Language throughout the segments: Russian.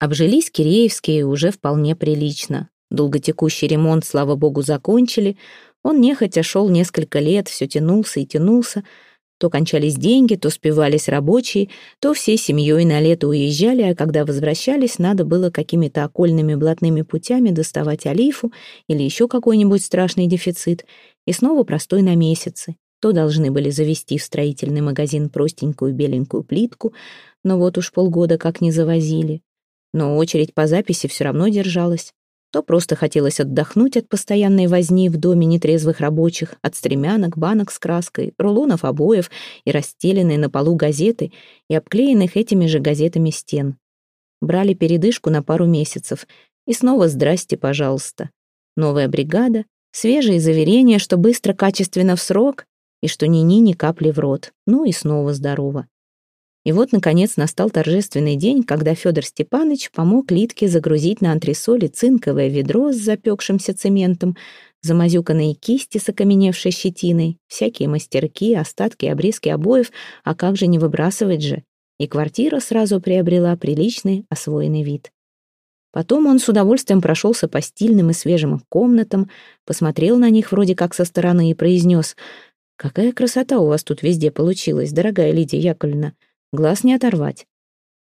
Обжились Киреевские уже вполне прилично. Долготекущий ремонт, слава богу, закончили. Он нехотя шел несколько лет, все тянулся и тянулся. То кончались деньги, то спивались рабочие, то всей семьей на лето уезжали, а когда возвращались, надо было какими-то окольными блатными путями доставать олифу или еще какой-нибудь страшный дефицит, и снова простой на месяцы. То должны были завести в строительный магазин простенькую беленькую плитку, но вот уж полгода как не завозили но очередь по записи все равно держалась. То просто хотелось отдохнуть от постоянной возни в доме нетрезвых рабочих, от стремянок, банок с краской, рулонов обоев и расстеленной на полу газеты и обклеенных этими же газетами стен. Брали передышку на пару месяцев, и снова «здрасте, пожалуйста». Новая бригада, свежие заверения, что быстро, качественно в срок, и что ни-ни, ни капли в рот. Ну и снова здорово. И вот, наконец, настал торжественный день, когда Федор Степанович помог Литке загрузить на антресоли цинковое ведро с запекшимся цементом, замазюканные кисти с окаменевшей щетиной, всякие мастерки, остатки, обрезки обоев, а как же не выбрасывать же? И квартира сразу приобрела приличный, освоенный вид. Потом он с удовольствием прошелся по стильным и свежим комнатам, посмотрел на них вроде как со стороны и произнес «Какая красота у вас тут везде получилась, дорогая Лидия Яковлевна! Глаз не оторвать.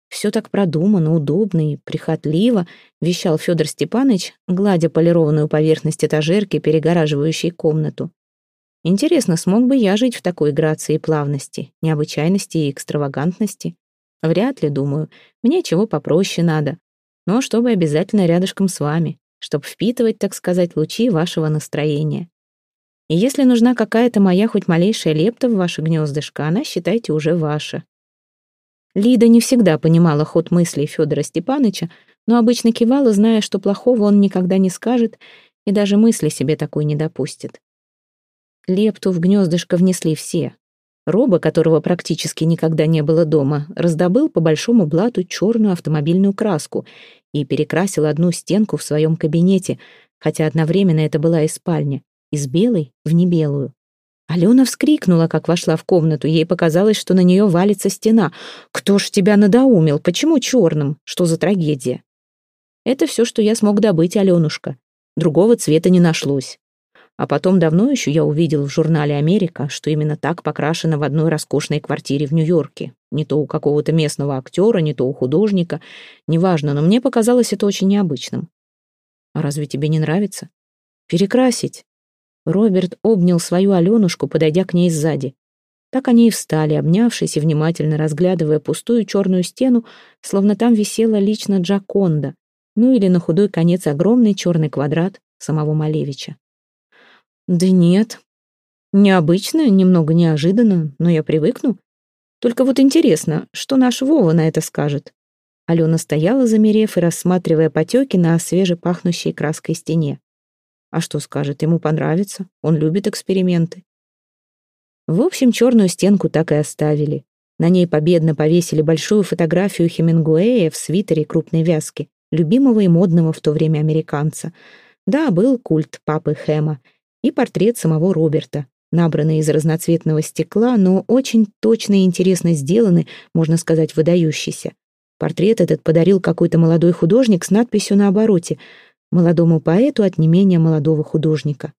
Все так продумано, удобно и прихотливо, вещал Федор Степанович, гладя полированную поверхность этажерки, перегораживающей комнату. Интересно, смог бы я жить в такой грации и плавности, необычайности и экстравагантности? Вряд ли, думаю. Мне чего попроще надо. Но чтобы обязательно рядышком с вами, чтобы впитывать, так сказать, лучи вашего настроения. И если нужна какая-то моя хоть малейшая лепта в ваше гнездышко, она, считайте, уже ваша. Лида не всегда понимала ход мыслей Федора Степановича, но обычно кивала, зная, что плохого он никогда не скажет и даже мысли себе такой не допустит. Лепту в гнездышко внесли все. Роба, которого практически никогда не было дома, раздобыл по большому блату черную автомобильную краску и перекрасил одну стенку в своем кабинете, хотя одновременно это была и спальня, из белой в небелую. Алена вскрикнула, как вошла в комнату. Ей показалось, что на нее валится стена. «Кто ж тебя надоумил? Почему черным? Что за трагедия?» «Это все, что я смог добыть, Аленушка. Другого цвета не нашлось. А потом давно еще я увидел в журнале «Америка», что именно так покрашено в одной роскошной квартире в Нью-Йорке. Не то у какого-то местного актера, не то у художника. Неважно, но мне показалось это очень необычным. А разве тебе не нравится? Перекрасить. Роберт обнял свою Аленушку, подойдя к ней сзади. Так они и встали, обнявшись и внимательно разглядывая пустую черную стену, словно там висела лично Джаконда, ну или на худой конец огромный черный квадрат самого Малевича. «Да нет. Необычно, немного неожиданно, но я привыкну. Только вот интересно, что наш Вова на это скажет?» Алена стояла, замерев и рассматривая потеки на свежепахнущей краской стене. А что скажет, ему понравится, он любит эксперименты. В общем, черную стенку так и оставили. На ней победно повесили большую фотографию Хемингуэя в свитере крупной вязки, любимого и модного в то время американца. Да, был культ папы Хэма и портрет самого Роберта, набранный из разноцветного стекла, но очень точно и интересно сделаны, можно сказать, выдающийся. Портрет этот подарил какой-то молодой художник с надписью на обороте молодому поэту от не менее молодого художника.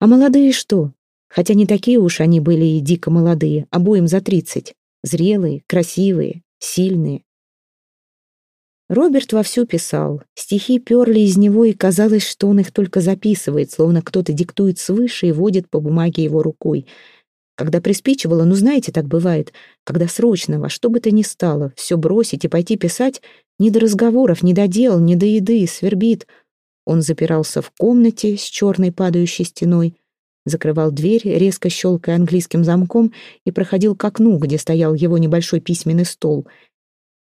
А молодые что? Хотя не такие уж они были и дико молодые, обоим за тридцать. Зрелые, красивые, сильные. Роберт вовсю писал. Стихи перли из него, и казалось, что он их только записывает, словно кто-то диктует свыше и водит по бумаге его рукой. Когда приспичивало, ну знаете, так бывает, когда срочно во что бы то ни стало, все бросить и пойти писать, ни до разговоров, ни до дел, ни до еды, свербит. Он запирался в комнате с черной падающей стеной, закрывал дверь, резко щелкая английским замком, и проходил к окну, где стоял его небольшой письменный стол.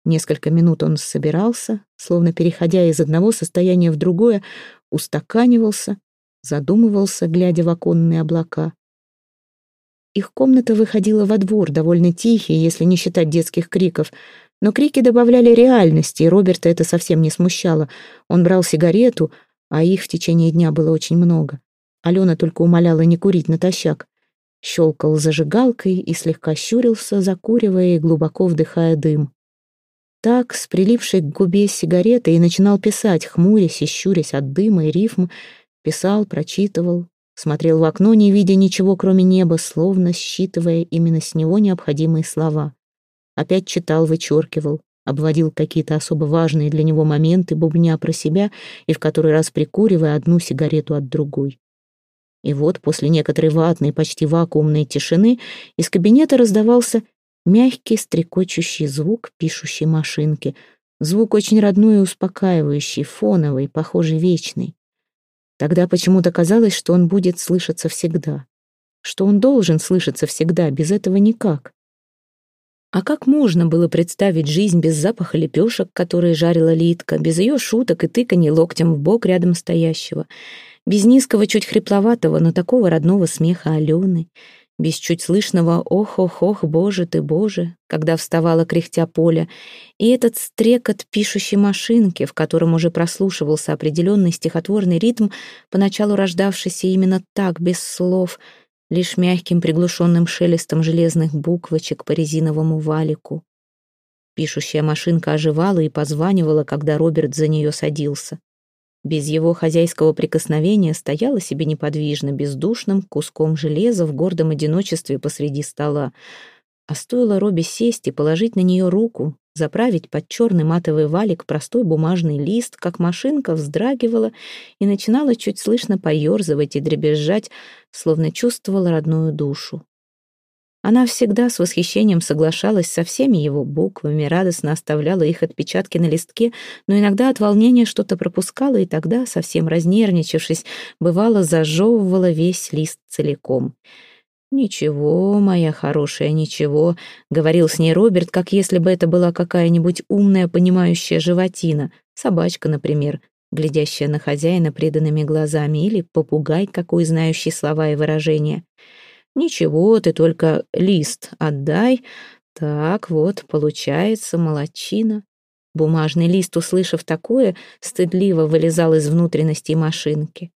Несколько минут он собирался, словно переходя из одного состояния в другое, устаканивался, задумывался, глядя в оконные облака. Их комната выходила во двор, довольно тихий, если не считать детских криков. Но крики добавляли реальности, и Роберта это совсем не смущало. Он брал сигарету, а их в течение дня было очень много. Алена только умоляла не курить натощак. Щелкал зажигалкой и слегка щурился, закуривая и глубоко вдыхая дым. так, с прилипшей к губе сигаретой, и начинал писать, хмурясь и щурясь от дыма и рифм, писал, прочитывал, смотрел в окно, не видя ничего, кроме неба, словно считывая именно с него необходимые слова. Опять читал, вычеркивал, обводил какие-то особо важные для него моменты, бубня про себя и в который раз прикуривая одну сигарету от другой. И вот после некоторой ватной, почти вакуумной тишины из кабинета раздавался мягкий стрекочущий звук пишущей машинки, звук очень родной и успокаивающий, фоновый, похожий вечный. Тогда почему-то казалось, что он будет слышаться всегда, что он должен слышаться всегда, без этого никак. А как можно было представить жизнь без запаха лепешек, которые жарила Литка, без ее шуток и тыканье локтем в бок рядом стоящего, без низкого, чуть хрипловатого, но такого родного смеха Алены, без чуть слышного «ох-ох-ох, боже ты, боже», когда вставала кряхтя поля, и этот стрекот пишущей машинки, в котором уже прослушивался определенный стихотворный ритм, поначалу рождавшийся именно так, без слов — лишь мягким приглушенным шелестом железных буквочек по резиновому валику. Пишущая машинка оживала и позванивала, когда Роберт за нее садился. Без его хозяйского прикосновения стояла себе неподвижно, бездушным куском железа в гордом одиночестве посреди стола. А стоило Робби сесть и положить на нее руку, заправить под черный матовый валик простой бумажный лист, как машинка вздрагивала и начинала чуть слышно поерзывать и дребезжать, словно чувствовала родную душу. Она всегда с восхищением соглашалась со всеми его буквами, радостно оставляла их отпечатки на листке, но иногда от волнения что-то пропускала, и тогда, совсем разнервничавшись, бывало зажевывала весь лист целиком — «Ничего, моя хорошая, ничего», — говорил с ней Роберт, как если бы это была какая-нибудь умная, понимающая животина, собачка, например, глядящая на хозяина преданными глазами, или попугай, какой знающий слова и выражения. «Ничего, ты только лист отдай. Так вот, получается, молочина». Бумажный лист, услышав такое, стыдливо вылезал из внутренностей машинки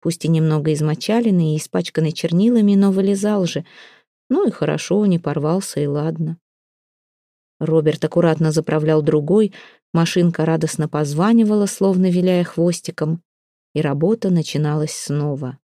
пусть и немного измочаленный и испачканный чернилами, но вылезал же. Ну и хорошо, не порвался, и ладно. Роберт аккуратно заправлял другой, машинка радостно позванивала, словно виляя хвостиком, и работа начиналась снова.